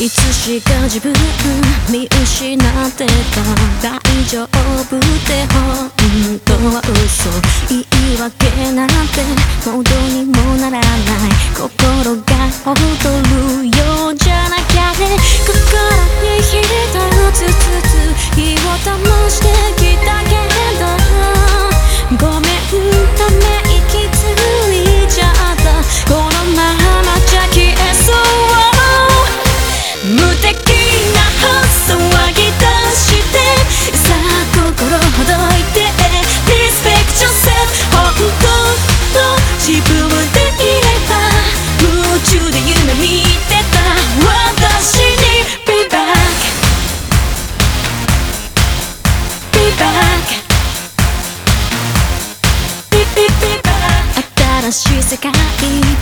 いつしか自分見失ってた大丈夫って本当は嘘言い訳なんてもうどにもならない心が踊る新しい世界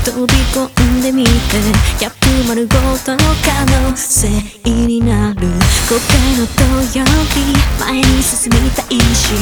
飛び込んでみて100ごとの可能性になる。後悔の土曜日前に進みたいし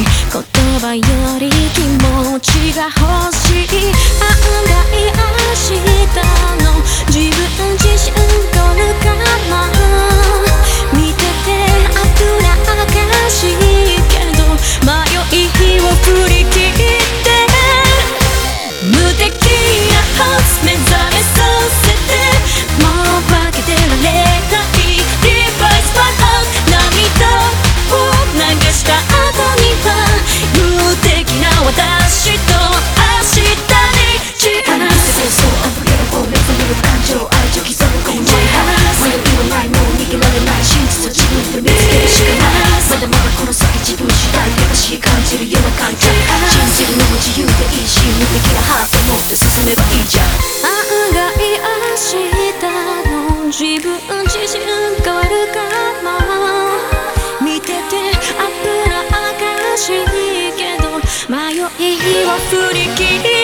したの自分自身変わるかも見ててアあかしいけど迷いは振り切る